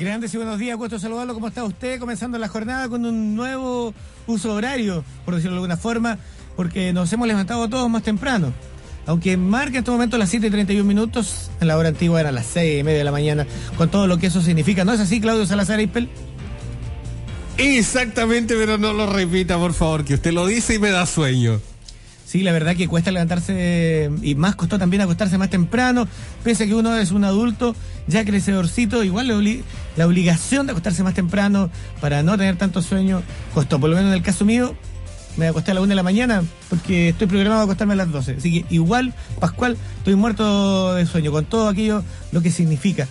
Grandes y buenos días, gusto saludarlo. ¿Cómo está usted? Comenzando la jornada con un nuevo uso horario, por decirlo de alguna forma, porque nos hemos levantado todos más temprano. Aunque marca en este momento las 7 y 31 minutos, en la hora antigua eran las 6 y media de la mañana, con todo lo que eso significa. ¿No es así, Claudio Salazar Ispel? Exactamente, pero no lo repita, por favor, que usted lo dice y me da sueño. Sí, la verdad que cuesta levantarse y más costó también acostarse más temprano, pese a que uno es un adulto ya crecedorcito, igual la obligación de acostarse más temprano para no tener tanto sueño costó, por lo menos en el caso mío, me acosté a la una de la mañana porque estoy programado a acostarme a las 12. Así que igual, Pascual, estoy muerto de sueño, con todo aquello lo que significa.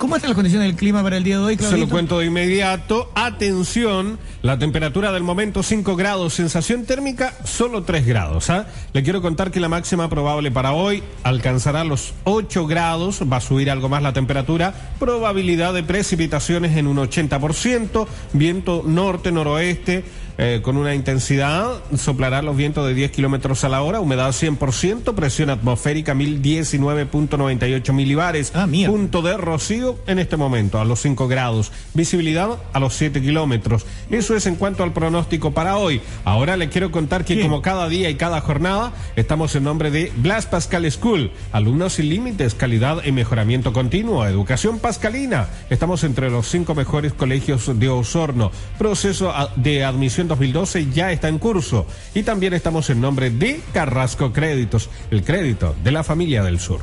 ¿Cómo están las condiciones del clima para el día de hoy, Claudito? Se lo cuento de inmediato. Atención, la temperatura del momento 5 grados, sensación térmica solo 3 grados. ¿ah? Le quiero contar que la máxima probable para hoy alcanzará los 8 grados, va a subir algo más la temperatura, probabilidad de precipitaciones en un 80%, viento norte-noroeste eh, con una intensidad, soplará los vientos de 10 kilómetros a la hora, humedad 100%, presión atmosférica 1019.98 milibares. Ah, mía. Punto de rocío en este momento, a los 5 grados. Visibilidad a los 7 kilómetros. Eso es en cuanto al pronóstico para hoy. Ahora le quiero contar que, como cada día y cada jornada, estamos en nombre de Blas Pascal School. Alumnos sin límites, calidad y mejoramiento continuo. Educación pascalina. Estamos entre los cinco mejores colegios de Osorno. Proceso de admisión 2012 ya está en curso. Y también estamos en nombre de Carrasco Créditos, el crédito de la familia del sur.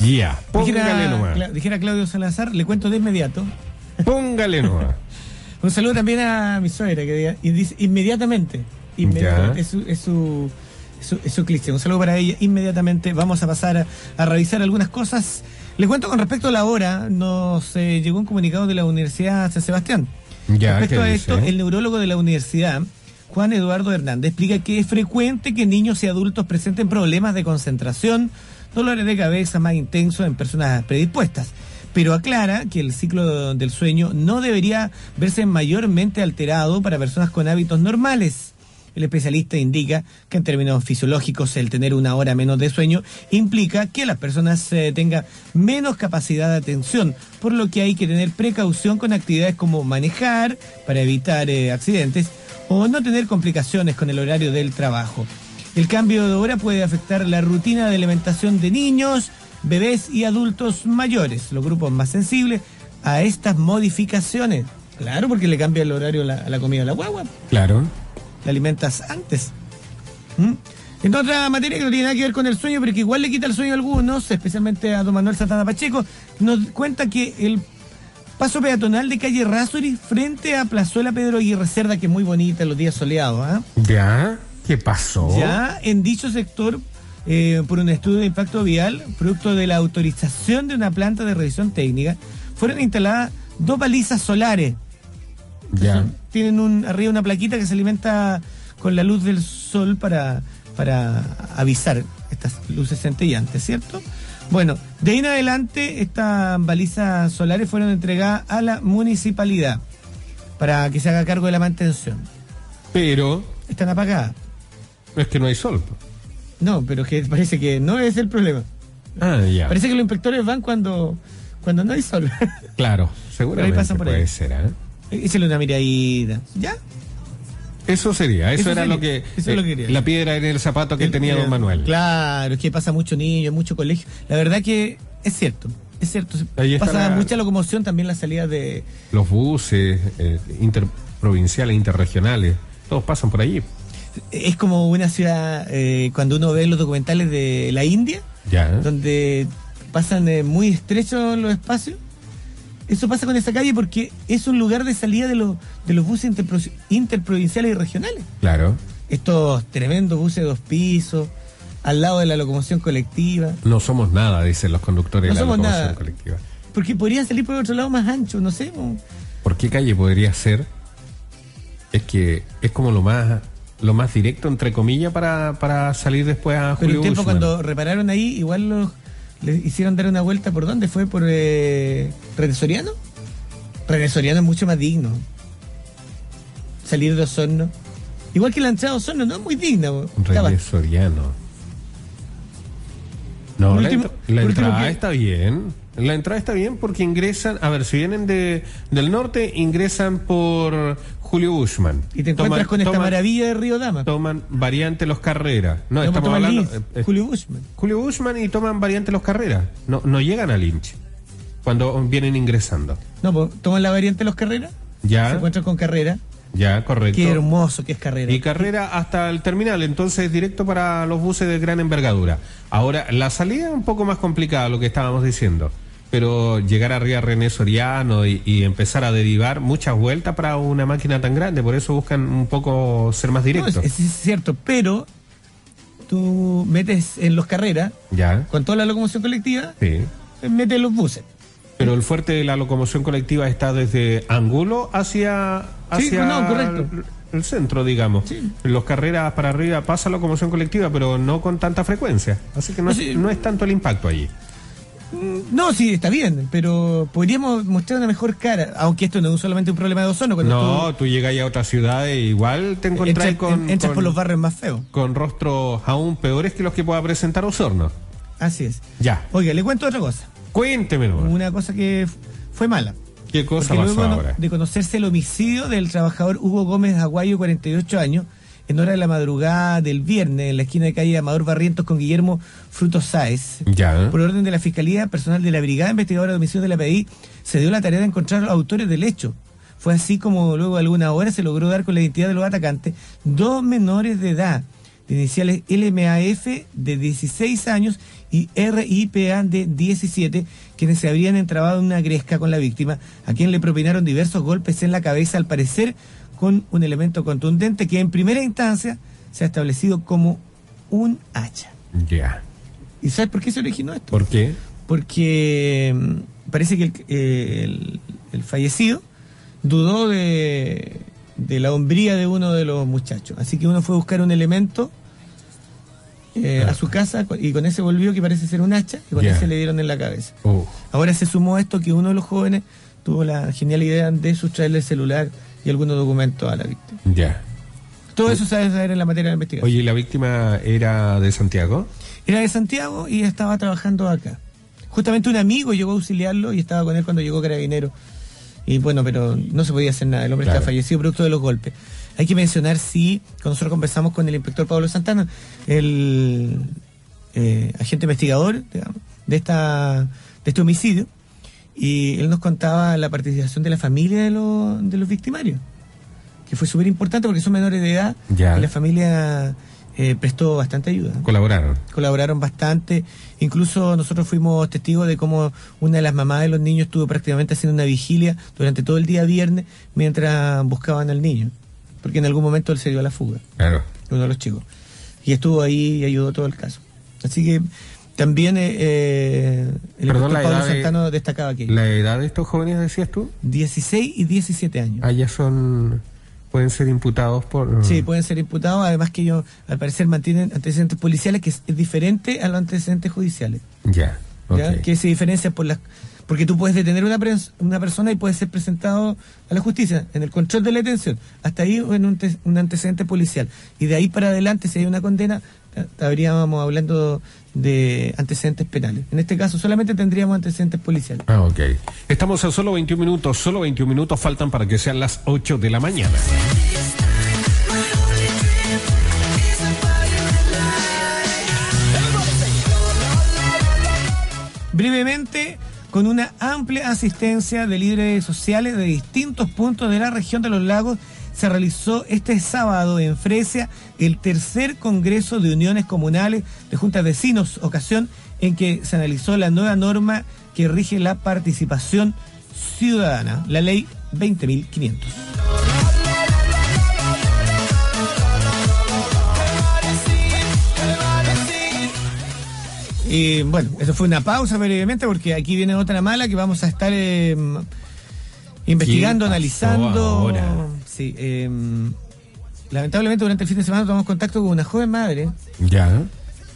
Ya, póngale nomás. Dijera Claudio Salazar, le cuento de inmediato. Póngale nomás. Un saludo también a mi suegra que dice inmediatamente. es, su, es, su, es, su, Un saludo para ella. Inmediatamente vamos a pasar a revisar algunas cosas les cuento con respecto a la hora, nos eh, llegó un comunicado de la Universidad San Sebastián. respecto a esto, el neurólogo de la universidad, Juan Eduardo Hernández, explica que es frecuente que niños y adultos presenten problemas de concentración, dolores de cabeza más intensos en personas predispuestas pero aclara que el ciclo del sueño no debería verse mayormente alterado para personas con hábitos normales. El especialista indica que en términos fisiológicos el tener una hora menos de sueño implica que las personas eh, tengan menos capacidad de atención, por lo que hay que tener precaución con actividades como manejar para evitar eh, accidentes o no tener complicaciones con el horario del trabajo. El cambio de hora puede afectar la rutina de alimentación de niños, bebés y adultos mayores, los grupos más sensibles a estas modificaciones. Claro, porque le cambia el horario a la, comida a la guagua. Claro la alimentas antes. ¿Mm? En otra materia que no tiene nada que ver con el sueño, pero que igual le quita el sueño a algunos, especialmente a don Manuel Santana Pacheco, nos cuenta que el paso peatonal de calle Rasuri frente a Plazuela Pedro Aguirre Cerda, que es muy bonita en los días soleados. ¿ah? ¿Ya? ¿Qué pasó? Ya en dicho sector, eh, por un estudio de impacto vial, producto de la autorización de una planta de revisión técnica, fueron instaladas dos balizas solares ya. Tienen un, arriba una plaquita que se alimenta con la luz del sol para, para avisar estas luces centellantes, ¿cierto? Bueno, de ahí en adelante estas balizas solares fueron entregadas a la municipalidad para que se haga cargo de la mantención. Pero... Están apagadas. Es que no hay sol. No, pero que parece que no es el problema. Ah, ya. Parece que los inspectores van cuando, cuando no hay sol. Claro, seguramente pasan por puede ser, ¿eh? Échale una miradita. ¿Ya? Eso sería, eso, era lo que, eso lo eh, la piedra en el zapato que tenía don Manuel. Claro, es que pasa mucho niño, mucho colegio. La verdad que es cierto, es cierto. pasa mucha locomoción también la salida de... Los buses eh, interprovinciales, interregionales, todos pasan por allí. Es como una ciudad, eh, cuando uno ve los documentales de la India, donde pasan muy estrechos los espacios eso pasa con esa calle porque es un lugar de salida de, los de los buses interprovinciales y regionales. Claro. Estos tremendos buses de dos pisos, al lado de la locomoción colectiva. No somos nada, dicen los conductores de la locomoción colectiva. Porque podrían salir por otro lado más ancho, no sé. ¿Por qué calle podría ser? Es que es como lo más lo más directo, entre comillas, para, para salir después a Julio Pero un tiempo cuando repararon ahí, igual los le hicieron dar una vuelta por dónde fue por eh, Redesoriano. Redesoriano es mucho más digno. Salir de Osorno. Igual que la entrada de Osorno, no es muy digna. Redesoriano. No, la, entrada está bien. La entrada está bien porque ingresan, a ver, si vienen de, del norte, ingresan por Julio Bushman. Y te encuentras con esta maravilla de Río Dama. Toman variante Los Carreras. No, estamos hablando. Eh, eh, Julio Bushman. Julio Bushman y toman variante Los Carreras. No, no llegan a Lynch cuando vienen ingresando. No, pues toman la variante Los Carreras. Ya. Se encuentran con Carrera. Ya, correcto. Qué hermoso que es carrera. Y carrera hasta el terminal, entonces directo para los buses de gran envergadura. Ahora, la salida es un poco más complicada, lo que estábamos diciendo. Pero llegar arriba a René Soriano y, empezar a derivar muchas vueltas para una máquina tan grande, por eso buscan un poco ser más directos. es, cierto, pero tú metes en los carreras, ya. con toda la locomoción colectiva, sí. metes los buses. Pero el fuerte de la locomoción colectiva está desde Angulo hacia, hacia El, centro, digamos. Los carreras para arriba pasa locomoción colectiva, pero no con tanta frecuencia. Así que no, es, no es tanto el impacto allí. Mm, no, sí, está bien, pero podríamos mostrar una mejor cara, aunque esto no es solamente un problema de ozono. no, tú, llegas a otra ciudad e igual te encontrás con... Entras por los barrios más feos. Con rostros aún peores que los que pueda presentar Osorno. Así es. Ya. Oiga, le cuento otra cosa. Cuénteme, Una cosa que fue mala. ¿Qué cosa pasó ahora? De conocerse el homicidio del trabajador Hugo Gómez Aguayo, 48 años, en hora de la madrugada del viernes, en la esquina de calle Amador Barrientos con Guillermo Frutos Sáez. Ya. Por orden de la Fiscalía, personal de la Brigada Investigadora de Homicidios de la PDI se dio la tarea de encontrar a los autores del hecho. Fue así como luego de alguna hora se logró dar con la identidad de los atacantes, dos menores de edad, de iniciales LMAF de 16 años y RIPA de 17, quienes se habrían entrabado en una gresca con la víctima, a quien le propinaron diversos golpes en la cabeza, al parecer con un elemento contundente que en primera instancia se ha establecido como un hacha. Ya. ¿Y sabes por qué se originó esto? ¿Por qué? Porque mm, parece que eh, el, fallecido dudó de, de la hombría de uno de los muchachos. Así que uno fue a buscar un elemento eh, a su casa y con ese volvió que parece ser un hacha y con ese le dieron en la cabeza. Oh. Ahora se sumó esto que uno de los jóvenes tuvo la genial idea de sustraerle el celular y algunos documentos a la víctima. Ya. Todo eso se debe saber en la materia de investigación. Oye, ¿la víctima era de Santiago? Era de Santiago y estaba trabajando acá. Justamente un amigo llegó a auxiliarlo y estaba con él cuando llegó Carabinero. Y bueno, pero no se podía hacer nada. El hombre estaba fallecido producto de los golpes. Hay que mencionar, sí, cuando nosotros conversamos con el inspector Pablo Santana, el eh, agente investigador de, esta, de este homicidio, y él nos contaba la participación de la familia de, los, de los victimarios, que fue súper importante porque son menores de edad y la familia eh, prestó bastante ayuda. Colaboraron. Colaboraron bastante. Incluso nosotros fuimos testigos de cómo una de las mamás de los niños estuvo prácticamente haciendo una vigilia durante todo el día viernes mientras buscaban al niño porque en algún momento él se dio a la fuga. Claro. Uno de los chicos. Y estuvo ahí y ayudó todo el caso. Así que también eh, eh el Perdón, Pablo Santano destacaba aquí. ¿La edad de estos jóvenes decías tú? 16 y 17 años. Ah, ya son... Pueden ser imputados por... Sí, pueden ser imputados, además que ellos al parecer mantienen antecedentes policiales que es, diferente a los antecedentes judiciales. Ya, ¿ya? Que se diferencia por las porque tú puedes detener una, una persona y puede ser presentado a la justicia en el control de la detención, hasta ahí en un, un antecedente policial. Y de ahí para adelante, si hay una condena, estaríamos hablando de antecedentes penales. En este caso solamente tendríamos antecedentes policiales. Ah, ok. Estamos a solo 21 minutos, solo 21 minutos faltan para que sean las 8 de la mañana. Brevemente, con una amplia asistencia de líderes sociales de distintos puntos de la región de los lagos, se realizó este sábado en Fresia el tercer Congreso de Uniones Comunales de Juntas Vecinos, ocasión en que se analizó la nueva norma que rige la participación ciudadana, la ley 20.500. Y bueno, eso fue una pausa brevemente porque aquí viene otra mala que vamos a estar eh, investigando, analizando. Sí, eh, lamentablemente durante el fin de semana tomamos contacto con una joven madre. Ya.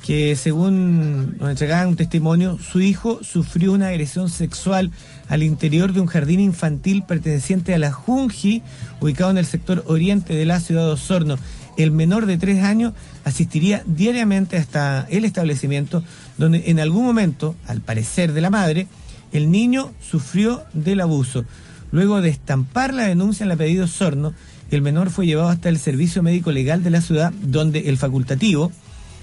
Que según nos entregaban un testimonio, su hijo sufrió una agresión sexual al interior de un jardín infantil perteneciente a la Junji, ubicado en el sector oriente de la ciudad de Osorno. el menor de tres años asistiría diariamente hasta el establecimiento donde en algún momento, al parecer de la madre, el niño sufrió del abuso. Luego de estampar la denuncia en la pedido Sorno, el menor fue llevado hasta el servicio médico legal de la ciudad, donde el facultativo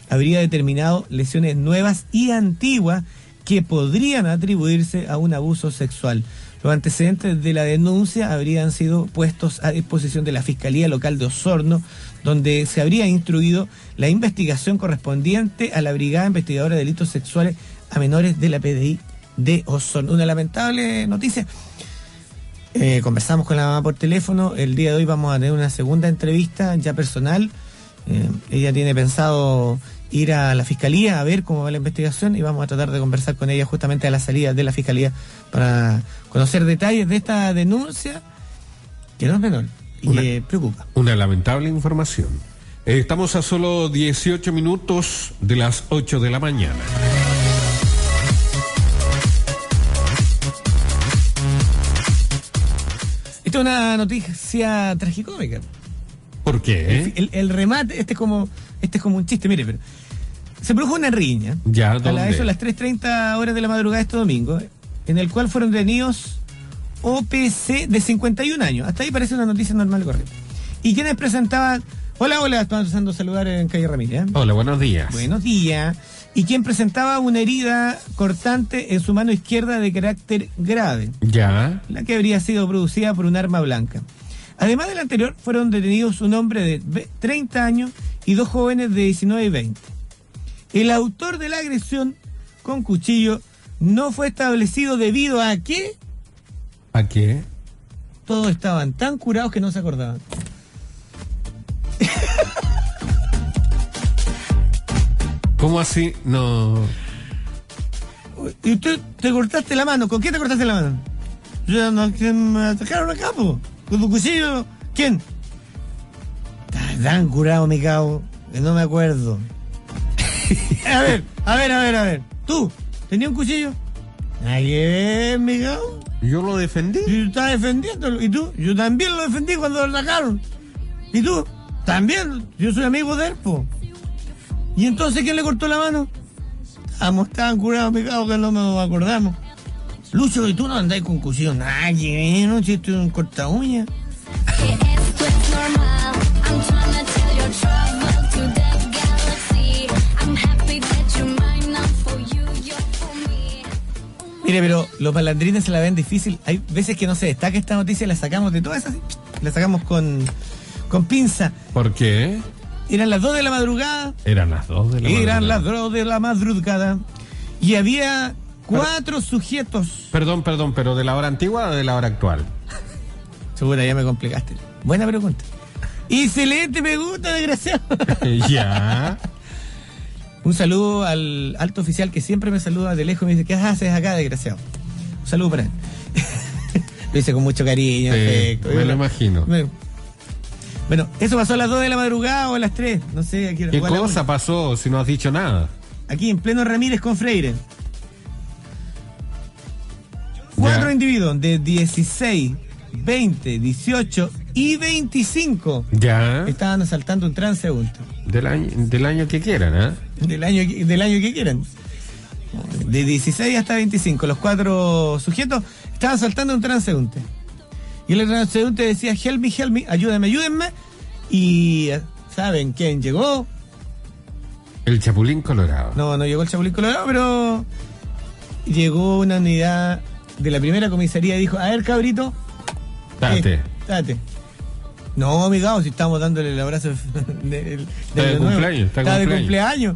habría determinado lesiones nuevas y antiguas que podrían atribuirse a un abuso sexual. Los antecedentes de la denuncia habrían sido puestos a disposición de la Fiscalía Local de Osorno, donde se habría instruido la investigación correspondiente a la Brigada Investigadora de Delitos Sexuales a Menores de la PDI de Osorno. Una lamentable noticia. Eh, conversamos con la mamá por teléfono. El día de hoy vamos a tener una segunda entrevista ya personal. Eh, ella tiene pensado ir a la fiscalía a ver cómo va la investigación y vamos a tratar de conversar con ella justamente a la salida de la fiscalía para conocer detalles de esta denuncia que no es menor y que preocupa. Una lamentable información. Eh, estamos a solo 18 minutos de las 8 de la mañana. Esta es una noticia tragicómica. ¿Por qué? El, remate, este es como este es como un chiste, mire, pero se produjo una riña. Ya, A eso a las 3.30 horas de la madrugada de este domingo, en el cual fueron detenidos OPC de 51 años. Hasta ahí parece una noticia normal y correcta. Y quienes presentaban. Hola, hola, estamos empezando a saludar en calle Ramírez. ¿eh? Hola, buenos días. Buenos días. Y quien presentaba una herida cortante en su mano izquierda de carácter grave. Ya. La que habría sido producida por un arma blanca. Además del anterior, fueron detenidos un hombre de 30 años y dos jóvenes de 19 y 20. El autor de la agresión con cuchillo no fue establecido debido a que... ¿A qué? Todos estaban tan curados que no se acordaban. ¿Cómo así? No. ¿Y usted te cortaste la mano? ¿Con quién te cortaste la mano? Yo no, me atacaron a capo. ¿Con tu cuchillo? ¿Quién? Tan curado, mi cabo, que no me acuerdo. a ver, a ver, a ver, a ver. ¿Tú tenías un cuchillo? Nadie, Miguel. Yo lo defendí. Yo estaba defendiéndolo. ¿Y tú? Yo también lo defendí cuando lo sacaron. ¿Y tú? También. Yo soy amigo de Erpo. ¿Y entonces quién le cortó la mano? Estamos tan curados, mi que no me acordamos. Lucho, ¿y tú no andás con cuchillo? Nadie, ¿no? Si estoy un corta uña. Mire, pero los malandrines se la ven difícil. Hay veces que no se destaca esta noticia y la sacamos de todas esas. La sacamos con, con pinza. ¿Por qué? Eran las 2 de la madrugada. Eran las 2 de la madrugada. Eran las 2 de la madrugada. Y había cuatro sujetos. Perdón, perdón, pero ¿de la hora antigua o de la hora actual? Segura, ya me complicaste. Buena pregunta. Excelente pregunta, desgraciado. ya. Un saludo al alto oficial que siempre me saluda de lejos y me dice, ¿qué haces acá, desgraciado? Un saludo para él. lo hice con mucho cariño, Me lo imagino. Bueno, eso pasó a las 2 de la madrugada o a las 3, no sé. Aquí, ¿Qué cosa pasó si no has dicho nada? Aquí en pleno Ramírez con Freire. Cuatro individuos de 16, 20, 18 y 25 ya estaban asaltando un transeúnte. Del año, del año que quieran, ¿eh? Del año, del año que quieran. De 16 hasta 25. Los cuatro sujetos estaban asaltando un transeúnte. Y el transeúnte decía, help me, help me, ayúdenme, ayúdenme. Y ¿saben quién llegó? El Chapulín Colorado. No, no llegó el Chapulín Colorado, pero llegó una unidad de la primera comisaría y dijo, a ver, cabrito. Date. date. No, amigado, si estamos dándole el abrazo de, de, cumpleaños. Está, de cumpleaños.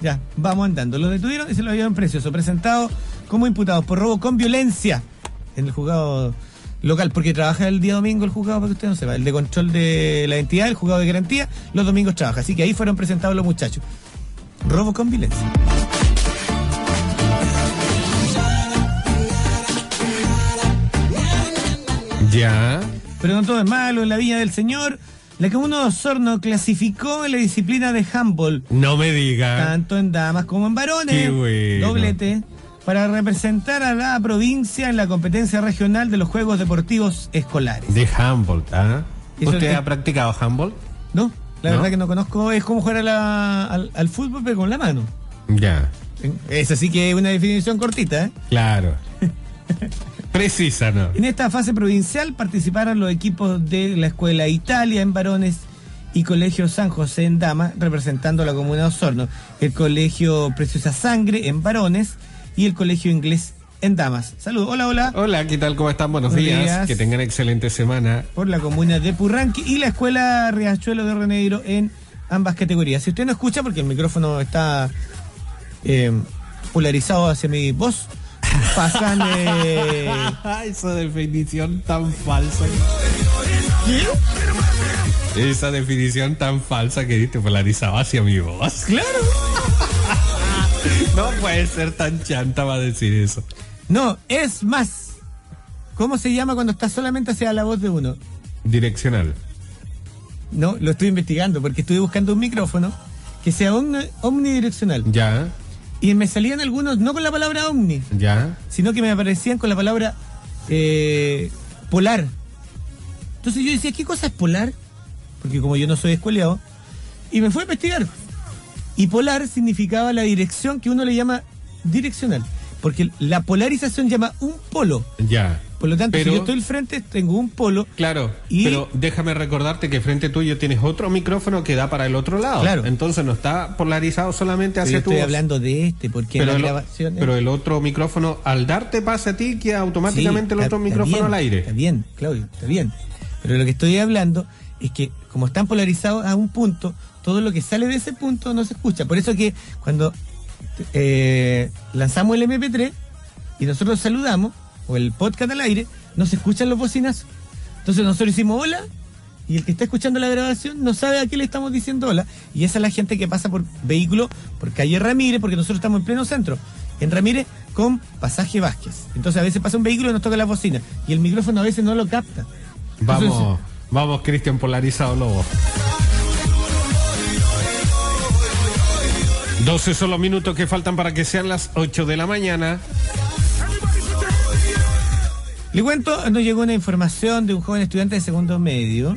Ya, vamos andando. Lo detuvieron y se lo llevaron precioso. Presentado como imputados por robo con violencia en el juzgado local, porque trabaja el día domingo el juzgado, para que usted no sepa, el de control de la entidad, el juzgado de garantía, los domingos trabaja. Así que ahí fueron presentados los muchachos. Robo con violencia. Ya. Pero no todo es malo en la Viña del Señor. La que uno de Osorno clasificó en la disciplina de handball. No me diga. Tanto en damas como en varones. Qué bueno. Doblete. Para representar a la provincia en la competencia regional de los Juegos Deportivos Escolares. De handball, ¿ah? ¿Usted ha practicado handball? No. La verdad que no conozco es cómo jugar al, al, fútbol, pero con la mano. Ya. Es así que es una definición cortita, ¿eh? Claro. Precisa, ¿no? En esta fase provincial participaron los equipos de la Escuela Italia en varones y Colegio San José en Dama, representando a la comuna de Osorno, el Colegio Preciosa Sangre en varones y el Colegio Inglés en Damas. Saludos, hola, hola. Hola, ¿qué tal? ¿Cómo están? Buenos, días. Que tengan excelente semana. Por la comuna de Purranqui y la Escuela Riachuelo de Reneiro en ambas categorías. Si usted no escucha, porque el micrófono está eh, polarizado hacia mi voz, pasan... Eh... Esa definición tan falsa. Esa definición tan falsa que diste polarizado hacia mi voz. Claro. No puede ser tan chanta para decir eso. No, es más. ¿Cómo se llama cuando está solamente hacia la voz de uno? Direccional. No, lo estoy investigando porque estuve buscando un micrófono que sea omnidireccional. Ya. Y me salían algunos, no con la palabra omni. Ya. Sino que me aparecían con la palabra eh, polar. Entonces yo decía, ¿qué cosa es polar? Porque como yo no soy escueleado. Y me fui a investigar. Y polar significaba la dirección que uno le llama direccional. Porque la polarización llama un polo. Ya. Por lo tanto, si yo estoy al frente, tengo un polo. Claro, pero déjame recordarte que frente tuyo tienes otro micrófono que da para el otro lado. Claro. Entonces no está polarizado solamente hacia tu estoy hablando de este, porque pero, el, pero el otro micrófono, al darte pasa a ti, queda automáticamente el otro micrófono al aire. Está bien, Claudio, está bien. Pero lo que estoy hablando es que como están polarizados a un punto, todo lo que sale de ese punto no se escucha. Por eso que cuando eh, lanzamos el MP3 y nosotros saludamos, o el podcast al aire, no se escuchan los bocinas. Entonces nosotros hicimos hola y el que está escuchando la grabación no sabe a qué le estamos diciendo hola. Y esa es la gente que pasa por vehículo, por calle Ramírez, porque nosotros estamos en pleno centro. En Ramírez con pasaje Vázquez. Entonces a veces pasa un vehículo y nos toca la bocina. Y el micrófono a veces no lo capta. vamos, vamos, Cristian Polarizado Lobo. 12 son los minutos que faltan para que sean las 8 de la mañana. Le cuento, nos llegó una información de un joven estudiante de segundo medio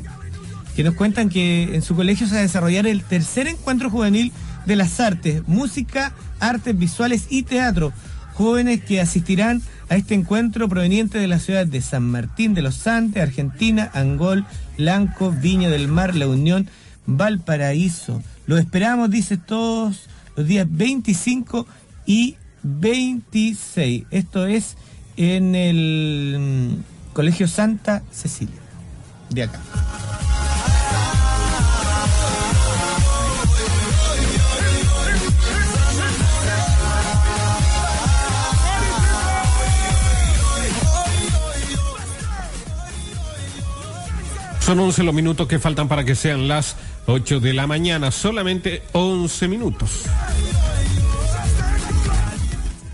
que nos cuentan que en su colegio se va a desarrollar el tercer encuentro juvenil de las artes, música, artes visuales y teatro. Jóvenes que asistirán a este encuentro proveniente de las ciudades de San Martín de los Andes, Argentina, Angol, Blanco, Viña del Mar, La Unión, Valparaíso. Lo esperamos, dice todos, los días 25 y 26. Esto es en el mm, Colegio Santa Cecilia, de acá. Son 11 los minutos que faltan para que sean las 8 de la mañana, solamente 11 minutos.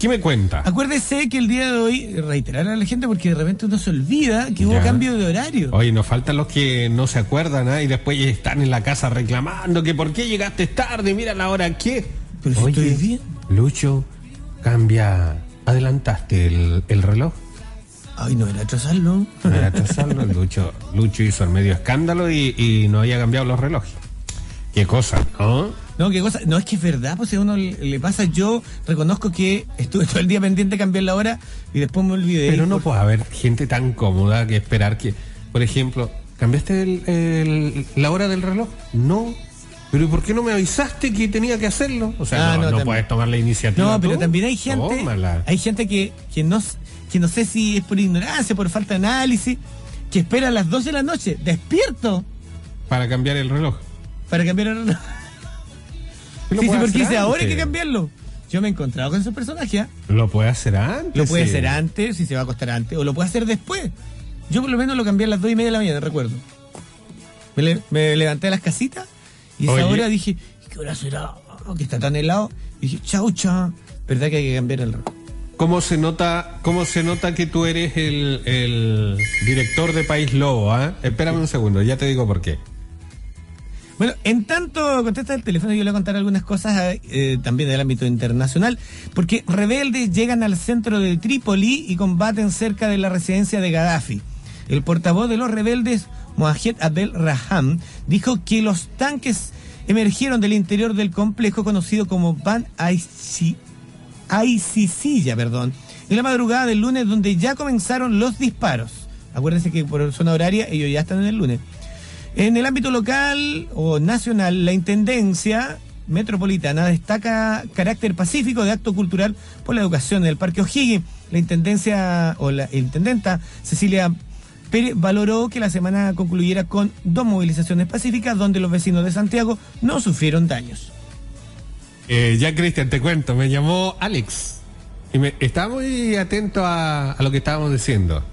¿Qué me cuenta? Acuérdese que el día de hoy, reiterar a la gente porque de repente uno se olvida que hubo cambio de horario. Oye, nos faltan los que no se acuerdan ¿eh? y después están en la casa reclamando que por qué llegaste tarde, mira la hora que. Pero si estoy bien. Lucho, cambia, adelantaste el, reloj. Ay, no era atrasarlo. No era atrasarlo. Lucho, Lucho hizo el medio escándalo y, y no había cambiado los relojes. Qué cosa, ¿no? No, qué cosa. No, es que es verdad, pues si a uno le, pasa, yo reconozco que estuve todo el día pendiente de cambiar la hora y después me olvidé. Pero no puede haber gente tan cómoda que esperar que, por ejemplo, ¿cambiaste la hora del reloj? No. Pero ¿por qué no me avisaste que tenía que hacerlo? O sea, ah, no, puedes tomar la iniciativa. No, pero también hay gente, hay gente que, que, no, que no sé si es por ignorancia, por falta de análisis, que espera a las 12 de la noche, despierto. Para cambiar el reloj. Para cambiar el reloj. Sí, sí, porque dice, ahora hay que cambiarlo. Yo me he encontrado con esos personajes. ¿ah? Lo puede hacer antes. Lo puede hacer antes, si se va a acostar antes, o lo puede hacer después. Yo por lo menos lo cambié a las dos y media de la mañana, recuerdo. Me, levanté de las casitas y esa hora dije, ¿qué hora será? Oh, que está tan helado. Y dije, chau, chau. ¿Verdad que hay que cambiar el ¿Cómo se nota, cómo se nota que tú eres el, director de País Lobo? ¿ah? Espérame un segundo, ya te digo por qué. Bueno, en tanto contesta el teléfono, yo le voy a contar algunas cosas eh, también del ámbito internacional, porque rebeldes llegan al centro de Trípoli y combaten cerca de la residencia de Gaddafi. El portavoz de los rebeldes, Mohamed Abdel Raham, dijo que los tanques emergieron del interior del complejo conocido como Ban Aisisilla, perdón, en la madrugada del lunes donde ya comenzaron los disparos. Acuérdense que por zona horaria ellos ya están en el lunes. En el ámbito local o nacional, la Intendencia Metropolitana destaca carácter pacífico de acto cultural por la educación en el Parque O'Higgins. La Intendencia o la Intendenta Cecilia Pérez valoró que la semana concluyera con dos movilizaciones pacíficas donde los vecinos de Santiago no sufrieron daños. Eh, ya, Cristian, te cuento, me llamó Alex y me, estaba muy atento a lo que estábamos diciendo.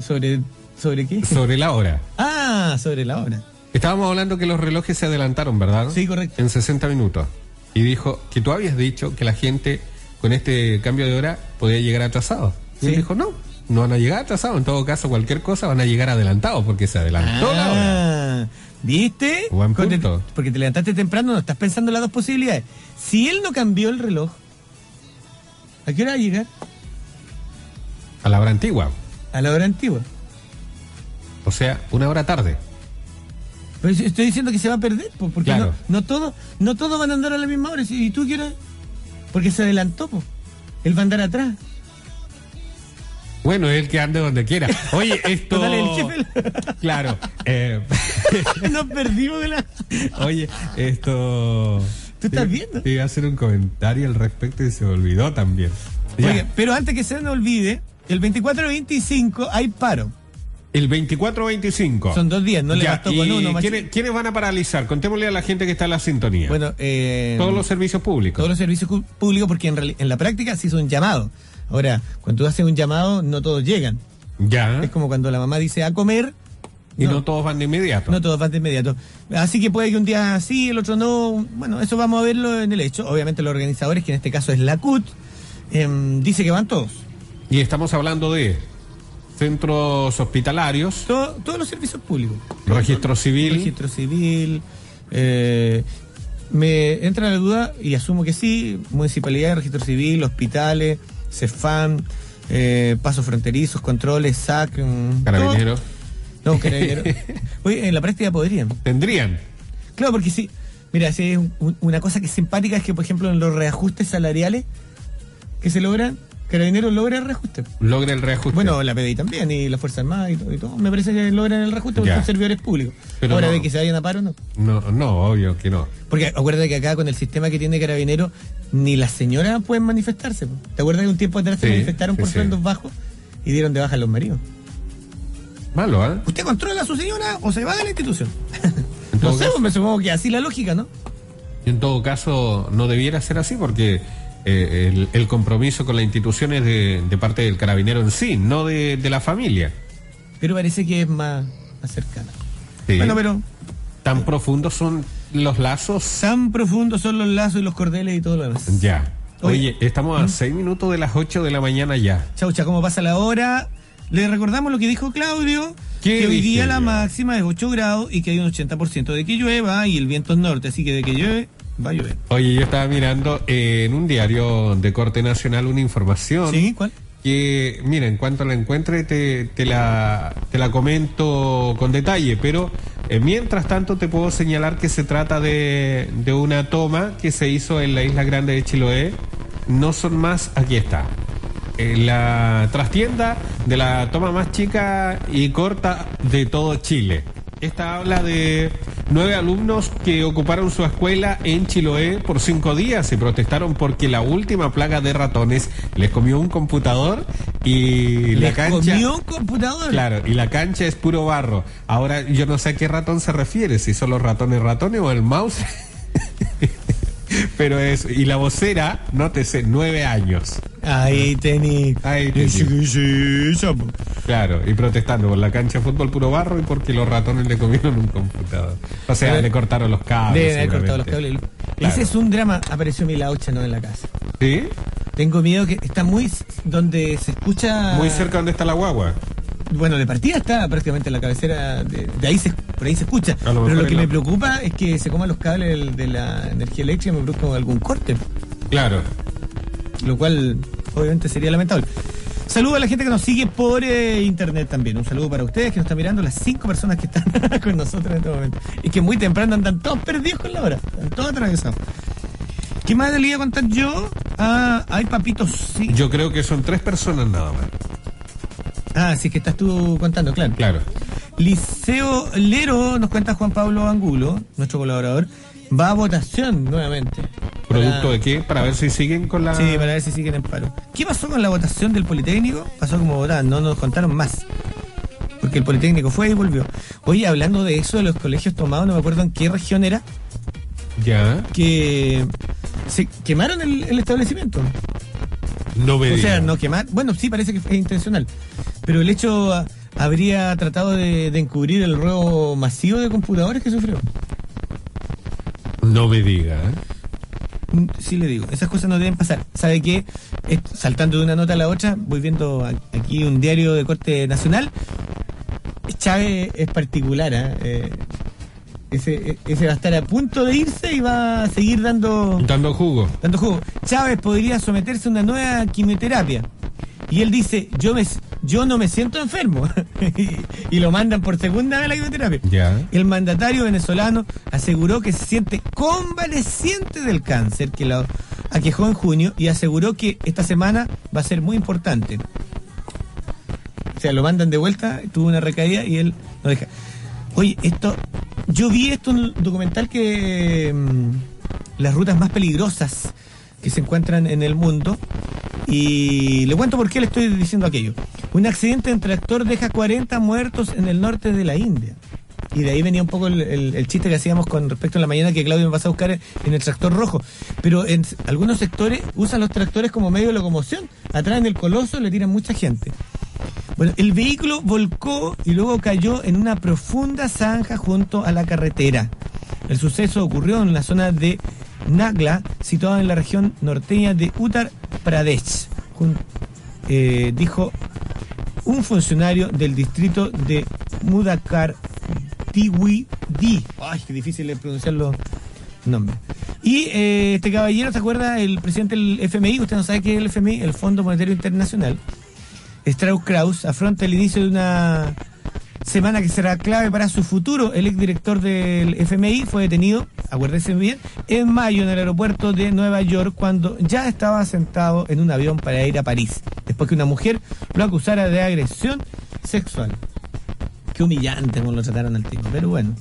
¿Sobre, ¿Sobre qué? Sobre la hora. Ah, sobre la hora. Estábamos hablando que los relojes se adelantaron, ¿verdad? Sí, correcto. En 60 minutos. Y dijo que tú habías dicho que la gente con este cambio de hora podía llegar atrasado. Y él dijo, no, no van a llegar atrasados. En todo caso, cualquier cosa van a llegar adelantados porque se adelantó la hora. Ah, ¿Viste? Buen punto. porque te levantaste temprano, no estás pensando en las dos posibilidades. Si él no cambió el reloj, ¿a qué hora va a llegar? A la hora antigua a la hora antigua. O sea, una hora tarde. estoy diciendo que se va a perder, porque no, no todos no todo van a andar a la misma hora. ¿Y tú quieres? Porque se adelantó, pues. Él va a andar atrás. Bueno, él que ande donde quiera. Oye, esto. Dale, el jefe. Claro. Eh... Nos perdimos de la. Oye, esto. ¿Tú estás viendo? Te iba a hacer un comentario al respecto y se olvidó también. Oye, pero antes que se me olvide, el 24-25 hay paro. El 24-25. Son dos días, no le bastó con uno. ¿quiénes, van a paralizar? Contémosle a la gente que está en la sintonía. Bueno, eh, todos los servicios públicos. Todos los servicios públicos, porque en, en la práctica se hizo un llamado. Ahora, cuando tú haces un llamado, no todos llegan. Ya. Es como cuando la mamá dice a comer. Y no, todos van de inmediato. No todos van de inmediato. Así que puede que un día sí, el otro no. Bueno, eso vamos a verlo en el hecho. Obviamente los organizadores, que en este caso es la CUT, em, dice que van todos. Y estamos hablando de centros hospitalarios. todos los servicios públicos. Registro civil. Registro civil. Eh, me entra la duda, y asumo que sí, municipalidad, registro civil, hospitales, CEFAM, eh, pasos fronterizos, controles, SAC. Mm, carabineros. No, carabineros. Oye, en la práctica podrían. Tendrían. Claro, porque sí. Mira, si una cosa que es simpática es que, por ejemplo, en los reajustes salariales que se logran, Carabineros logra el reajuste. Logra el reajuste. Bueno, la PDI también, y la Fuerza Armada y todo, Me parece que logran el reajuste porque son servidores públicos. Pero Ahora de que se vayan a paro, no. No, no, obvio que no. Porque acuérdate que acá con el sistema que tiene Carabineros, ni las señoras pueden manifestarse. ¿Te acuerdas que un tiempo atrás se manifestaron por sueldos bajos y dieron de baja a los maridos? Malo, ¿eh? ¿Usted controla a su señora o se va de la institución? no sé, pues, me supongo que así la lógica, ¿no? En todo caso, no debiera ser así porque eh, el, compromiso con la institución es de, parte del carabinero en sí, no de, la familia. Pero parece que es más, cercana. Bueno, pero... ¿Tan profundos son los lazos? Tan profundos son los lazos y los cordeles y todo lo demás. Ya. Oye, estamos a ¿Mm? seis minutos de las 8 de la mañana ya. Chaucha, ¿cómo pasa la hora? Le recordamos lo que dijo Claudio, que hoy día la máxima es 8 grados y que hay un 80% de que llueva y el viento es norte, así que de que llueve va a llover. Oye, yo estaba mirando en un diario de corte nacional una información. ¿Sí? ¿Cuál? Que, mira, en cuanto la encuentre te, te, la, te la comento con detalle, pero eh, mientras tanto te puedo señalar que se trata de, de una toma que se hizo en la isla grande de Chiloé. No son más, aquí está. En la trastienda de la toma más chica y corta de todo Chile. Esta habla de nueve alumnos que ocuparon su escuela en Chiloé por cinco días y protestaron porque la última plaga de ratones les comió un computador y la cancha. comió un computador? Claro, y la cancha es puro barro. Ahora yo no sé a qué ratón se refiere, si son los ratones ratones o el mouse. Pero es, y la vocera, nótese, nueve años. Ahí tení. Ahí tení. Claro, y protestando por la cancha de fútbol puro barro y porque los ratones le comieron un computador. O sea, le cortaron los cables. Le cortado los cables. Ese es un drama. Apareció mi laucha, no en la casa. ¿Sí? Tengo miedo que está muy donde se escucha. Muy cerca donde está la guagua. Bueno, de partida está prácticamente en la cabecera, de, ahí se, por ahí se escucha. Pero lo que me preocupa es que se coman los cables de la energía eléctrica y me produzca algún corte. Claro. Lo cual obviamente sería lamentable. Saludo a la gente que nos sigue por eh, internet también. Un saludo para ustedes que nos están mirando, las cinco personas que están con nosotros en este momento. Y que muy temprano andan todos perdidos con la hora. Están todos atravesados. ¿Qué más le iba a contar yo? Ah, hay papitos, sí. Yo creo que son tres personas nada más. Ah, sí, que estás tú contando, claro. Claro. Liceo Lero, nos cuenta Juan Pablo Angulo, nuestro colaborador, va a votación nuevamente. ¿Producto de qué? Para ver si siguen con la... Sí, para ver si siguen en paro. ¿Qué pasó con la votación del Politécnico? Pasó como votaban, no nos contaron más. Porque el Politécnico fue y volvió. Oye, hablando de eso, de los colegios tomados, no me acuerdo en qué región era. Ya. Que se quemaron el, establecimiento. No me O sea, no quemar. Bueno, sí, parece que es intencional. Pero el hecho ah, habría tratado de, encubrir el robo masivo de computadores que sufrió. No me diga. ¿eh? Mm, sí le digo, esas cosas no deben pasar. ¿Sabe qué? Saltando de una nota a la otra, voy viendo aquí un diario de corte nacional. Chávez es particular, ¿eh? eh ese, ese va a estar a punto de irse y va a seguir dando... Dando jugo. Dando jugo. Chávez podría someterse a una nueva quimioterapia. Y él dice, yo, me, yo no me siento enfermo. y, lo mandan por segunda vez a la quimioterapia. Ya. El mandatario venezolano aseguró que se siente convaleciente del cáncer que lo aquejó en junio y aseguró que esta semana va a ser muy importante. O sea, lo mandan de vuelta, tuvo una recaída y él no deja. Oye, esto yo vi esto en un documental que mm, las rutas más peligrosas que se encuentran en el mundo y le cuento por qué le estoy diciendo aquello. Un accidente en tractor deja 40 muertos en el norte de la India. Y de ahí venía un poco el, chiste que hacíamos con respecto a la mañana que Claudio me vas a buscar en el tractor rojo. Pero en algunos sectores usan los tractores como medio de locomoción. Atrás en el coloso le tiran mucha gente. Bueno, el vehículo volcó y luego cayó en una profunda zanja junto a la carretera. El suceso ocurrió en la zona de Nagla, situada en la región norteña de Uttar Pradesh, eh, dijo un funcionario del distrito de Mudakar Tiwidi. Ay, qué difícil de pronunciar los nombres. Y eh, este caballero, ¿se acuerda? El presidente del FMI, usted no sabe qué es el FMI, el Fondo Monetario Internacional Strauss Kraus afronta el inicio de una semana que será clave para su futuro. El exdirector del FMI fue detenido, acuérdense bien, en mayo en el aeropuerto de Nueva York cuando ya estaba sentado en un avión para ir a París, después que una mujer lo acusara de agresión sexual. Qué humillante como lo trataron al tipo, pero bueno.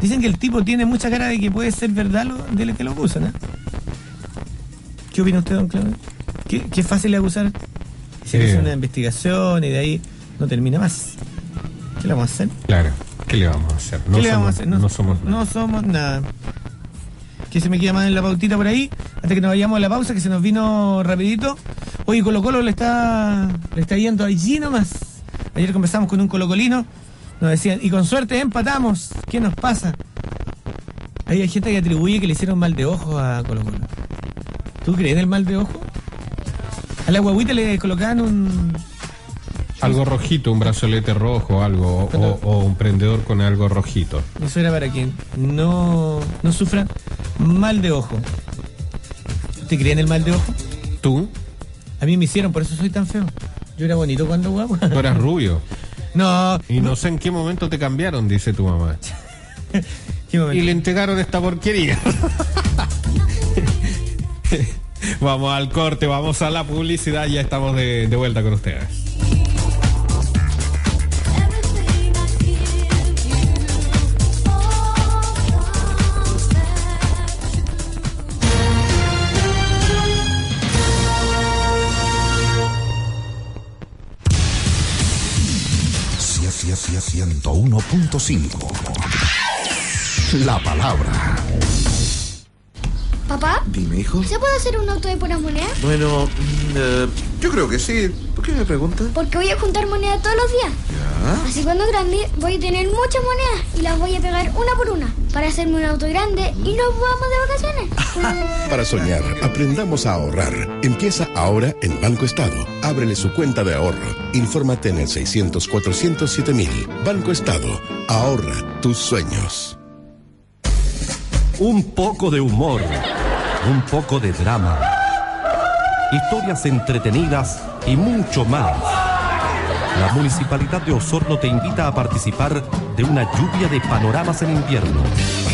Dicen que el tipo tiene mucha cara de que puede ser verdad lo, de que lo acusan, ¿eh? ¿Qué opina usted, don Claudio? ¿Qué, qué fácil de acusar? Se hace una investigación y de ahí no termina más. ¿Qué le vamos a hacer? Claro, ¿qué le vamos a hacer? No, ¿Qué le vamos a hacer? No, somos nada. No somos nada. ¿Qué se me queda más en la pautita por ahí? Antes que nos vayamos a la pausa, que se nos vino rapidito. Oye, Colo Colo le está, le está yendo allí nomás. Ayer conversamos con un colocolino. Nos decían, y con suerte empatamos. ¿Qué nos pasa? Ahí hay gente que atribuye que le hicieron mal de ojo a Colo Colo. ¿Tú crees en el mal de ojo? A la guaguita le colocaban un. Algo rojito, un brazalete rojo, algo, o, un prendedor con algo rojito. Eso era para que no, no sufran mal de ojo. ¿Te creen el mal de ojo? ¿Tú? A mí me hicieron, por eso soy tan feo. Yo era bonito cuando guapo. Tú eras rubio. No. Y no, sé en qué momento te cambiaron, dice tu mamá. Y le entregaron esta porquería. Vamos al corte, vamos a la publicidad, ya estamos de, vuelta con ustedes. Ciencia 101.5 La palabra Papá. Dime, hijo. ¿Se puede hacer un auto de puras monedas? Bueno, mm, eh, yo creo que sí. ¿Por qué me preguntas? Porque voy a juntar monedas todos los días. ¿Ya? Así cuando grande voy a tener muchas monedas y las voy a pegar una por una para hacerme un auto grande y nos vamos de vacaciones. para soñar, aprendamos a ahorrar. Empieza ahora en Banco Estado. Ábrele su cuenta de ahorro. Infórmate en el 600 407 mil. Banco Estado. Ahorra tus sueños. Un poco de humor, un poco de drama. Historias entretenidas y mucho más. La Municipalidad de Osorno te invita a participar de una lluvia de panoramas en invierno.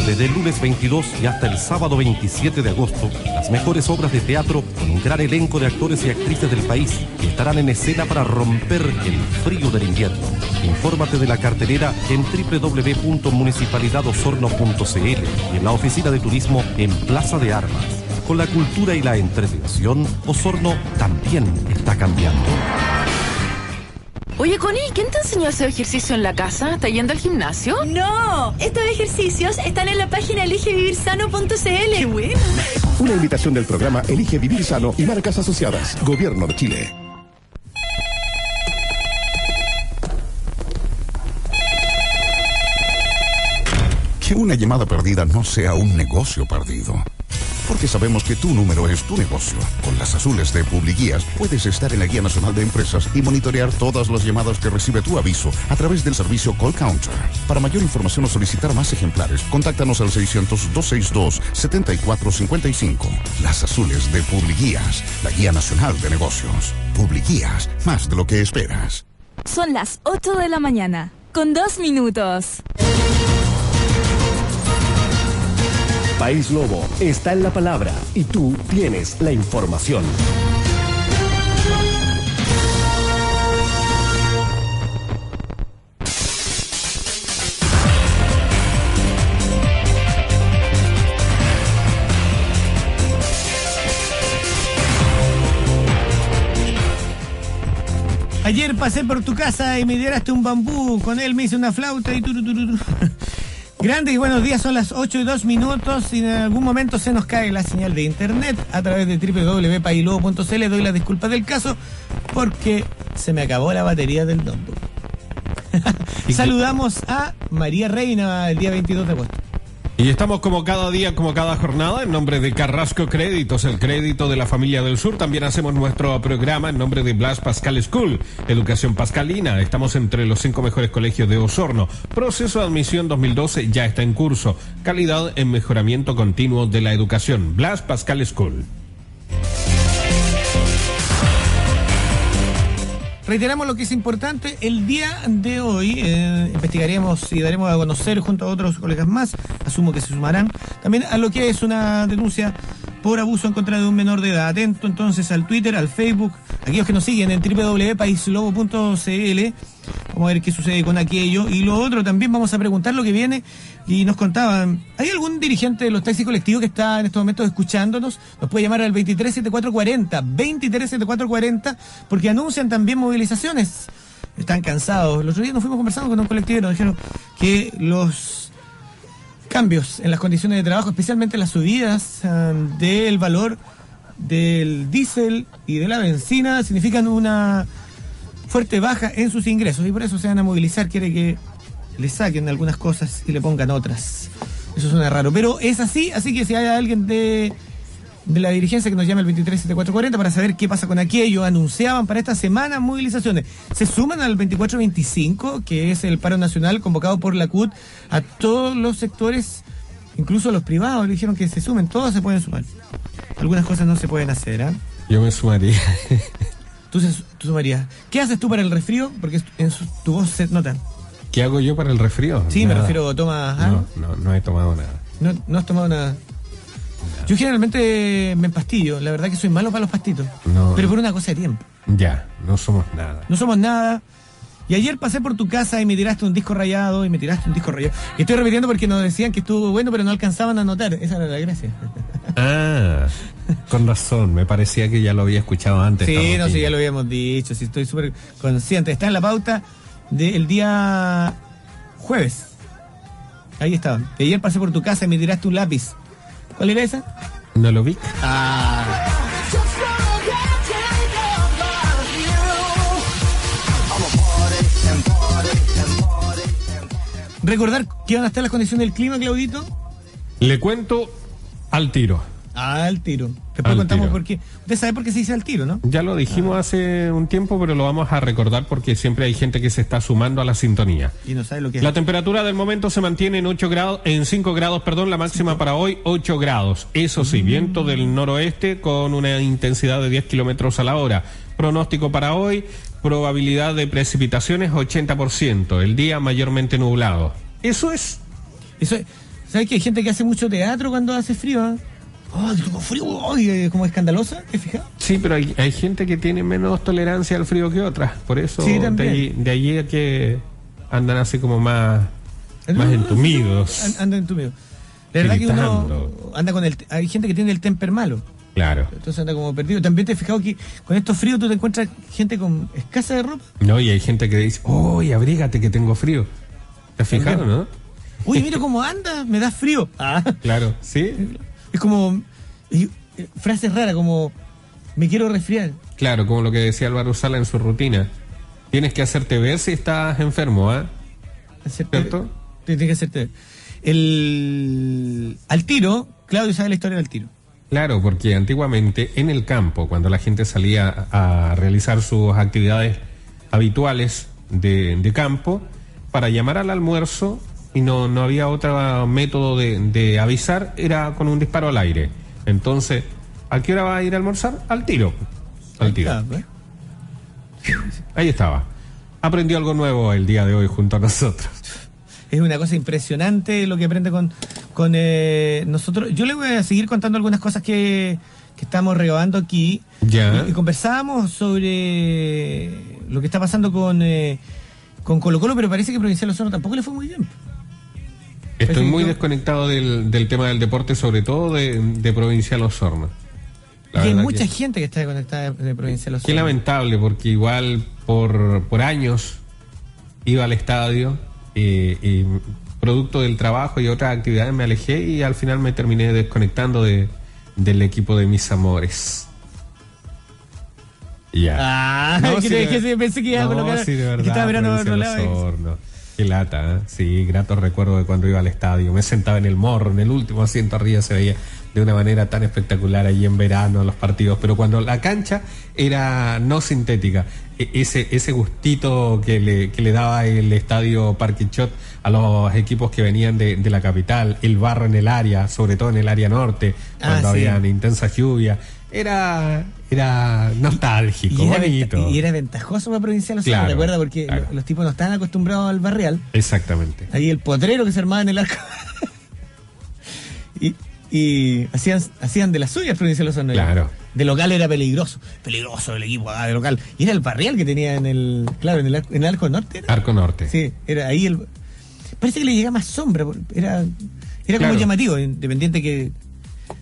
Desde el lunes 22 y hasta el sábado 27 de agosto, las mejores obras de teatro con un gran elenco de actores y actrices del país que estarán en escena para romper el frío del invierno. Infórmate de la cartelera en www.municipalidadosorno.cl y en la oficina de turismo en Plaza de Armas. Con la cultura y la entretención, Osorno también está cambiando. Oye, Connie, ¿quién te enseñó a hacer ejercicio en la casa? ¿Estás yendo al gimnasio? No, estos ejercicios están en la página eligevivirsano.cl. ¡Qué bueno! Una invitación del programa Elige Vivir Sano y marcas asociadas. Gobierno de Chile. Que una llamada perdida no sea un negocio perdido. Porque sabemos que tu número es tu negocio. Con las azules de Publiguías puedes estar en la Guía Nacional de Empresas y monitorear todas las llamadas que recibe tu aviso a través del servicio Call Counter. Para mayor información o solicitar más ejemplares, contáctanos al 600-262-7455. Las azules de Publiguías, la Guía Nacional de Negocios. Publiguías, más de lo que esperas. Son las 8 de la mañana, con dos minutos. País Lobo está en la palabra y tú tienes la información. Ayer pasé por tu casa y me dieras un bambú. Con él me hice una flauta y turururu. Grandes y buenos días, son las 8 y 2 minutos y en algún momento se nos cae la señal de internet a través de www.pailobo.cl. Doy las disculpas del caso porque se me acabó la batería del notebook. Saludamos a María Reina el día 22 de agosto. Y estamos como cada día, como cada jornada, en nombre de Carrasco Créditos, el crédito de la familia del sur. También hacemos nuestro programa en nombre de Blas Pascal School, Educación Pascalina. Estamos entre los cinco mejores colegios de Osorno. Proceso de admisión 2012 ya está en curso. Calidad en mejoramiento continuo de la educación. Blas Pascal School. Reiteramos lo que es importante. El día de hoy eh, investigaremos y daremos a conocer junto a otros colegas más, asumo que se sumarán, también a lo que es una denuncia por abuso en contra de un menor de edad. Atento entonces al Twitter, al Facebook, aquellos que nos siguen en www.paislobo.cl. Vamos a ver qué sucede con aquello. Y lo otro, también vamos a preguntar lo que viene. Y nos contaban, ¿hay algún dirigente de los taxis colectivos que está en estos momentos escuchándonos? Nos puede llamar al 237440, 237440, porque anuncian también movilizaciones. Están cansados. El otro día nos fuimos conversando con un colectivo y nos dijeron que los cambios en las condiciones de trabajo, especialmente las subidas eh, del valor del diésel y de la benzina, significan una fuerte baja en sus ingresos y por eso se van a movilizar. Quiere que le saquen algunas cosas y le pongan otras. Eso suena raro, pero es así, así que si hay alguien de, de la dirigencia que nos llame el 237440 para saber qué pasa con aquello, anunciaban para esta semana movilizaciones. Se suman al 2425, que es el paro nacional convocado por la CUT a todos los sectores, incluso los privados, le dijeron que se sumen, todos se pueden sumar. Algunas cosas no se pueden hacer, ¿ah? Yo me sumaría. Tú, se- tú sumarías. ¿Qué haces tú para el resfrío? Porque en su- tu voz se notan. ¿Qué hago yo para el resfrío? Sí, me refiero, tomas algo. No, no, no he tomado nada. No, no has tomado nada. Yo generalmente me empastillo. La verdad que soy malo para los pastitos. No. Pero por una cosa de tiempo. Ya, no somos nada. No somos nada. Y ayer pasé por tu casa y me tiraste un disco rayado y me tiraste un disco rayado. Y estoy repitiendo porque nos decían que estuvo bueno, pero no alcanzaban a notar. Esa era la gracia. Ah, con razón, me parecía que ya lo había escuchado antes. Sí, no sé, rutina. ya lo habíamos dicho. Sí, estoy súper consciente. Está en la pauta del día jueves. Ahí estaba. Y ayer pasé por tu casa y me tiraste un lápiz. ¿Cuál era esa? ¿No lo vi? Ah. Recordar que van a estar las condiciones del clima, Claudito. Le cuento al tiro. Al tiro. Después Al contamos tiro. por qué. Usted sabe por qué se dice al tiro, ¿no? Ya lo dijimos hace un tiempo, pero lo vamos a recordar porque siempre hay gente que se está sumando a la sintonía. Y no sabe lo que es. La temperatura del momento se mantiene en 8 grados, en 5 grados, perdón, la máxima para hoy 8 grados. Eso sí, viento del noroeste con una intensidad de 10 kilómetros a la hora. Pronóstico para hoy, probabilidad de precipitaciones 80%, el día mayormente nublado. Eso es. Eso es. ¿Sabes que hay gente que hace mucho teatro cuando hace frío? Oh, tengo frío, oh, y, como escandalosa, ¿te fijas? Sí, pero hay, hay, gente que tiene menos tolerancia al frío que otras. Por eso Sí, de, allí, de allí a que andan así como más, más entumidos. An- Anda entumido. La verdad que uno anda con el. Hay gente que tiene el temper malo. Claro. Entonces anda como perdido. También te has fijado que con estos fríos tú te encuentras gente con escasa de ropa. No, y hay gente que dice, ¡Uy, abrígate que tengo frío! ¿Te has fijado, no? Uy, mira cómo anda, me da frío. Ah, Claro, ¿sí? es como. y- eh, frase rara, como. Me quiero resfriar. Claro, como lo que decía Álvaro Sala en su rutina. Tienes que hacerte ver si estás enfermo, ¿ah? Hacerte- ¿Cierto? Tienes que hacerte. El. Al tiro, Claudio sabe la historia del tiro. Claro, porque antiguamente en el campo, cuando la gente salía a realizar sus actividades habituales de, de campo, para llamar al almuerzo, y no, no había otro método de, de avisar, era con un disparo al aire. Entonces, ¿a qué hora va a ir a almorzar? Al tiro. Al tiro. ¿ves? Ahí estaba. Aprendió algo nuevo el día de hoy junto a nosotros. Es una cosa impresionante lo que aprende con, con eh, nosotros. Yo le voy a seguir contando algunas cosas que, que estamos recabando aquí. Ya. Y, y conversábamos sobre lo que está pasando con, eh, con Colo Colo, pero parece que Provincial Osorno tampoco le fue muy bien. Estoy muy desconectado del, del tema del deporte, sobre todo de, de Provincial Osorno. La y hay mucha que- gente que está conectada de, de Provincial Qué Osorno. lamentable, porque igual por, por años iba al estadio eh, y producto del trabajo y otras actividades me alejé y al final me terminé desconectando de, del equipo de mis amores. Ya. Ah, No, que sí, te- de- que pensé que iba a no, colocar. sí, de verdad, que estaba mirando otro lado. Qué lata, ¿eh? sí, grato recuerdo de cuando iba al estadio. Me sentaba en el morro, en el último asiento arriba se veía de una manera tan espectacular allí en verano los partidos, pero cuando la cancha era no sintética, e- ese, ese gustito que le, que le daba el estadio Parquichot a los equipos que venían de, de la capital, el barro en el área, sobre todo en el área norte, Ah, cuando sí. habían intensas lluvias, era, era nostálgico, Y era, bonito. y era ventajoso para Provincial Osorno, Claro, ¿te acuerdas? Porque claro. los tipos no estaban acostumbrados al barrial. Exactamente. Ahí el potrero que se armaba en el arco. y y hacían, hacían de las suyas Provincial Osorno. Claro. De local era peligroso. Peligroso el equipo ah, de local. Y era el barrial que tenía en el. Claro, en el, arco- en el arco norte. ¿era? Arco Norte. Sí, era ahí el. Parece que le llegaba más sombra. Era, era como Claro. llamativo, independiente que.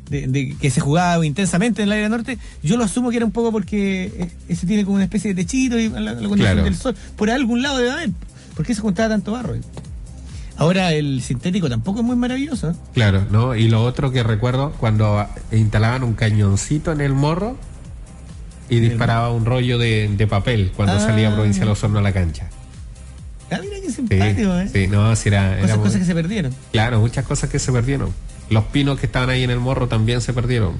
De, de que se jugaba intensamente en el área norte, yo lo asumo que era un poco porque eh, ese tiene como una especie de techito y la, la condición Claro. del sol. Por algún lado debe haber. ¿Por qué se juntaba tanto barro? Ahora el sintético tampoco es muy maravilloso. Claro, ¿no? Y lo otro que recuerdo, cuando instalaban un cañoncito en el morro y disparaba un rollo de, de papel cuando Ah. salía Provincial Osorno a la cancha. Ah, mira qué Sí, simpático, ¿eh? sí, no, sí era, era Cosas, muy- cosas que se perdieron. Claro, muchas cosas que se perdieron. Los pinos que estaban ahí en el morro también se perdieron.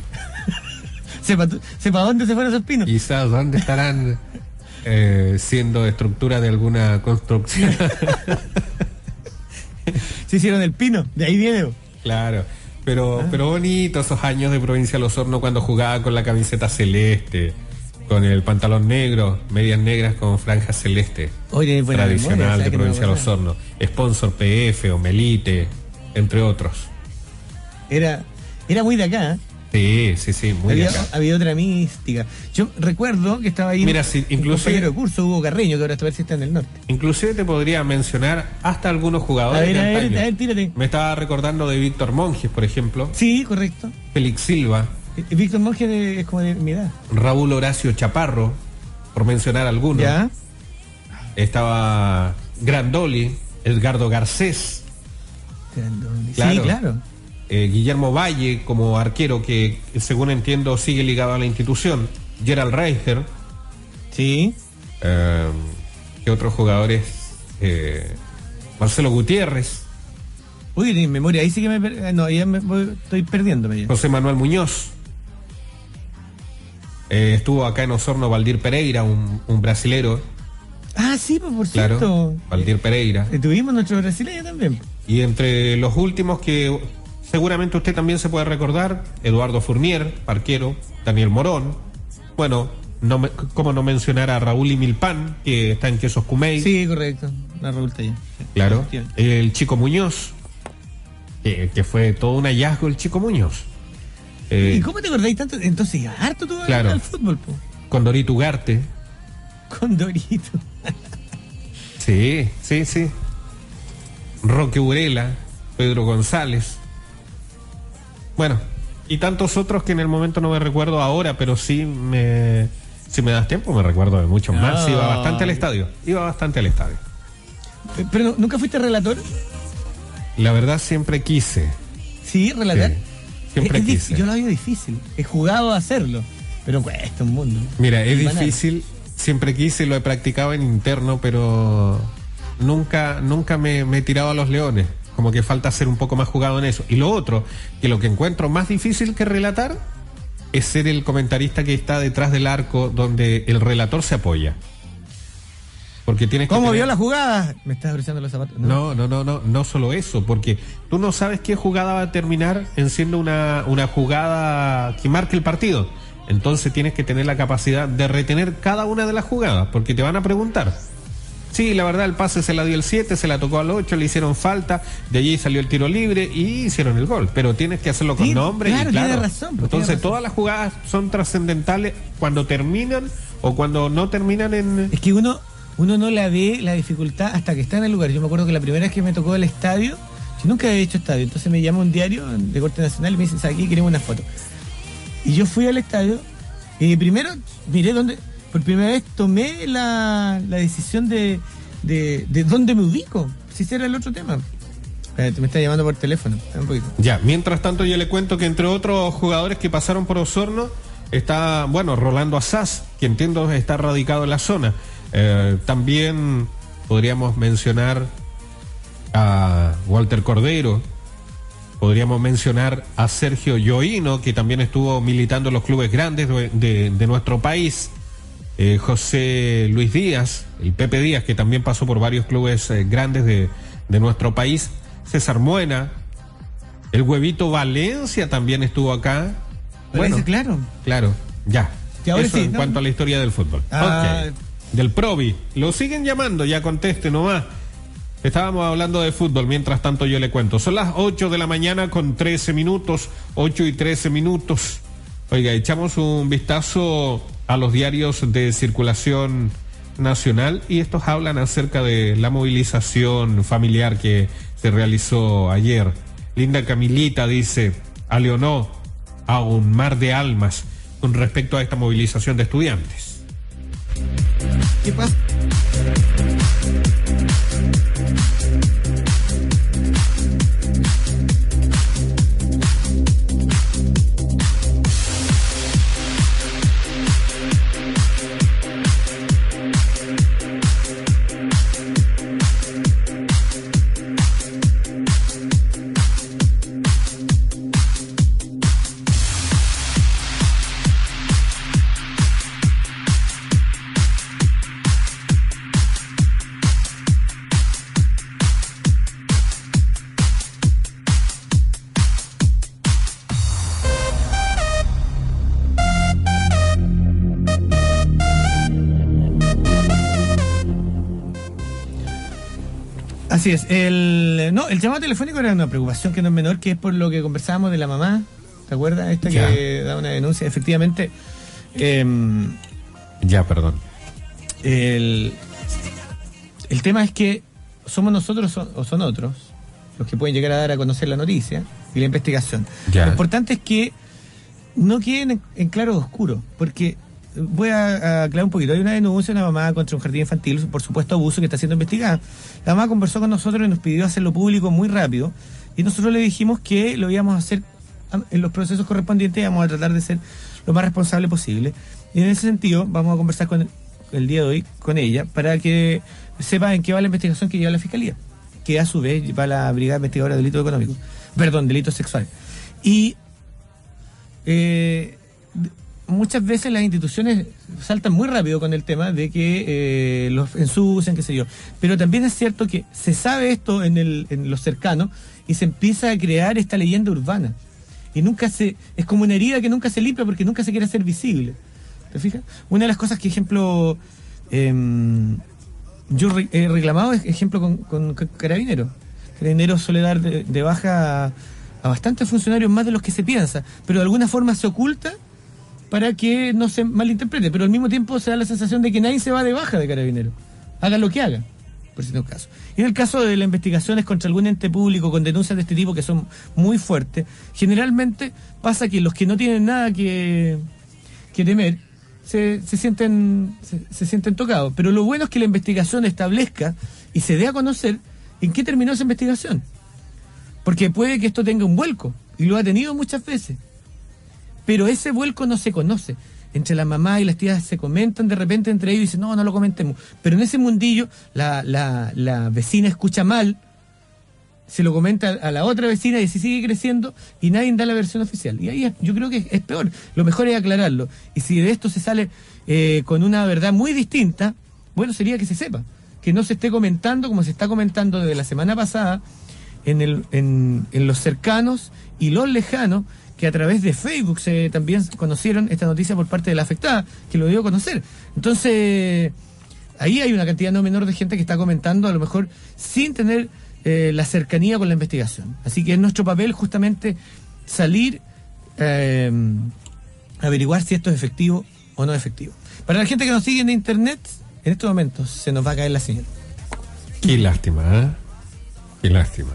Sepa, sepa dónde se fueron esos pinos. Quizás dónde estarán eh, siendo estructura de alguna construcción. Se hicieron el pino, de ahí viene. Claro, pero, pero bonito esos años de Provincial Osorno cuando jugaba con la camiseta celeste, con el pantalón negro, medias negras con franja celeste. Oye, memoria, tradicional ¿sabes de Provincial acordaba? Osorno. Sponsor PF o Melite, entre otros. Era, era muy de acá, ¿eh? Sí, sí, sí, muy había, acá. había otra mística. Yo recuerdo que estaba ahí Mira, sí, un inclusive- de curso, Hugo Carreño, que ahora está a ver si está en el norte. Inclusive te podría mencionar hasta algunos jugadores A ver, de a ver, antaño. a ver, tírate. Me estaba recordando de Víctor Monjes, por ejemplo, Sí, correcto. Félix Silva, Eh, Víctor Monge de- es como de mi edad. Raúl Horacio Chaparro, por mencionar algunos. ¿Ya? Estaba Grandoli, Edgardo Garcés, Sí, Claro. claro. Eh, Guillermo Valle como arquero que según entiendo sigue ligado a la institución, Gerald Reicher, Sí. eh, ¿qué otros jugadores? Eh, Marcelo Gutiérrez, Uy, en memoria, ahí sí que me. per- eh, No, ya me voy- estoy perdiéndome ya. José Manuel Muñoz. Estuvo acá en Osorno Valdir Pereira, un, un brasilero, Ah, sí, pues por claro. cierto. Valdir Pereira. Tuvimos nuestro brasileño también. Y entre los últimos que seguramente usted también se puede recordar, Eduardo Fournier, parquero, Daniel Morón, bueno, no me- ¿Cómo no mencionar a Raúl y Milpan, que está en Quesos Cumey? Sí, correcto. La Raúl. Sí. Claro. El Chico Muñoz, que, que fue todo un hallazgo el Chico Muñoz. Eh, ¿Y cómo te acordáis tanto? Entonces, harto tú Claro. al fútbol, po. Con Dorito Ugarte. Con Dorito. Sí, sí, sí. Roque Urela, Pedro González. Bueno, y tantos otros que en el momento no me recuerdo ahora, pero sí me. Si me das tiempo, me recuerdo de muchos más. Ay. Iba bastante al estadio. Iba bastante al estadio. Eh, Pero nunca fuiste relator. La verdad, siempre quise. Sí, relatar. Sí, siempre Es- es dif- quise. Yo lo había difícil. He jugado a hacerlo. Pero cuesta un mundo. Mira, es difícil. Siempre quise, lo he practicado en interno, pero nunca, nunca me, me he tirado a los leones. Como que falta ser un poco más jugado en eso. Y lo otro, que lo que encuentro más difícil que relatar es ser el comentarista que está detrás del arco donde el relator se apoya. Porque tienes que. ¿Cómo tener- vio la jugada? Me estás abrochando los zapatos. no, no, no, no, no solo eso, porque tú no sabes qué jugada va a terminar en siendo una, una jugada que marque el partido. Entonces tienes que tener la capacidad de retener cada una de las jugadas, porque te van a preguntar. Sí, la verdad, el pase se la dio el 7, se la tocó al 8, le hicieron falta, de allí salió el tiro libre y hicieron el gol. Pero tienes que hacerlo con Sí, nombre claro, y claro. tiene razón, pues, Entonces tiene razón. todas las jugadas son trascendentales cuando terminan o cuando no terminan en... Es que uno, uno no la ve la dificultad hasta que está en el lugar. Yo me acuerdo que la primera vez que me tocó el estadio, yo nunca había hecho estadio. Entonces me llama un diario de corte nacional y me dice, aquí queremos una foto. Y yo fui al estadio y primero miré dónde, por primera vez tomé la, decisión de, de, de dónde me ubico. Si ese era el otro tema. Espérate, me está llamando por teléfono. Ya, mientras tanto yo le cuento que entre otros jugadores que pasaron por Osorno está, bueno, Rolando Asaz, que entiendo está radicado en la zona. Eh, también podríamos mencionar a Walter Cordero, podríamos mencionar a Sergio Yoino, que también estuvo militando en los clubes grandes de, de- de nuestro país. Eh, José Luis Díaz, el Pepe Díaz, que también pasó por varios clubes eh, grandes de, de nuestro país. César Muena, el huevito Valencia también estuvo acá. Parece claro. Claro, ya. Eso sí, en ¿no? cuanto a la historia del fútbol. Ah. Del Provi. Lo siguen llamando, ya conteste nomás. Estábamos hablando de fútbol, mientras tanto yo le cuento. Son las 8 de la mañana con 13 minutos, 8 y 13 minutos. Oiga, echamos un vistazo a los diarios de circulación nacional y estos hablan acerca de la movilización familiar que se realizó ayer. Linda Camilita dice, a Leonó, a un mar de almas con respecto a esta movilización de estudiantes. ¿Qué? Así es. El, no, el llamado telefónico era una preocupación que no es menor, que es por lo que conversábamos de la mamá. ¿Te acuerdas? Esta Ya. que da una denuncia. Efectivamente, em, Ya, perdón. el, el tema es que somos nosotros o- o son otros los que pueden llegar a dar a conocer la noticia y la investigación. Ya. Lo importante es que no queden en, en claro oscuro, porque voy a, aclarar un poquito. Hay una denuncia de una mamá contra un jardín infantil, por supuesto abuso que está siendo investigada. La mamá conversó con nosotros y nos pidió hacerlo público muy rápido y nosotros le dijimos que lo íbamos a hacer en los procesos correspondientes y vamos a tratar de ser lo más responsable posible. Y en ese sentido vamos a conversar con el día de hoy con ella para que sepa en qué va la investigación que lleva la Fiscalía, que a su vez va la Brigada Investigadora de Delitos Económicos, perdón, Delitos Sexuales. Y eh, muchas veces las instituciones saltan muy rápido con el tema de que eh, los ensucian, qué sé yo. Pero también es cierto que se sabe esto en, el, en los cercanos y se empieza a crear esta leyenda urbana. Y nunca se. Es como una herida que nunca se limpia porque nunca se quiere hacer visible. ¿Te fijas? Una de las cosas que, ejemplo, em, yo he reclamado, ejemplo, con, con, Carabineros. Carabineros suele dar de, baja a, bastantes funcionarios más de los que se piensa, pero de alguna forma se oculta para que no se malinterprete, pero al mismo tiempo se da la sensación de que nadie se va de baja de Carabineros. Haga lo que haga por si no caso. Y en el caso de las investigaciones contra algún ente público con denuncias de este tipo que son muy fuertes, generalmente pasa que los que no tienen nada que, temer se, se sienten, se, sienten tocados. Pero lo bueno es que la investigación establezca y se dé a conocer en qué terminó esa investigación. Porque puede que esto tenga un vuelco, y lo ha tenido muchas veces. Pero ese vuelco no se conoce entre la mamá y las tías se comentan de repente entre ellos y dicen, no, no lo comentemos. Pero en ese mundillo, la, la, la vecina escucha mal, se lo comenta a la otra vecina y se sigue creciendo y nadie da la versión oficial. Y ahí yo creo que es peor. Lo mejor es aclararlo. Y si de esto se sale eh, con una verdad muy distinta, bueno, sería que se sepa. Que no se esté comentando como se está comentando desde la semana pasada en, el, en, en los cercanos y los lejanos que a través de Facebook se también conocieron esta noticia por parte de la afectada, que lo dio a conocer. Entonces, ahí hay una cantidad no menor de gente que está comentando, a lo mejor sin tener eh, la cercanía con la investigación. Así que es nuestro papel justamente salir eh, averiguar si esto es efectivo o no efectivo. Para la gente que nos sigue en internet, en estos momentos se nos va a caer la señal. Qué lástima, ¿eh? Qué lástima.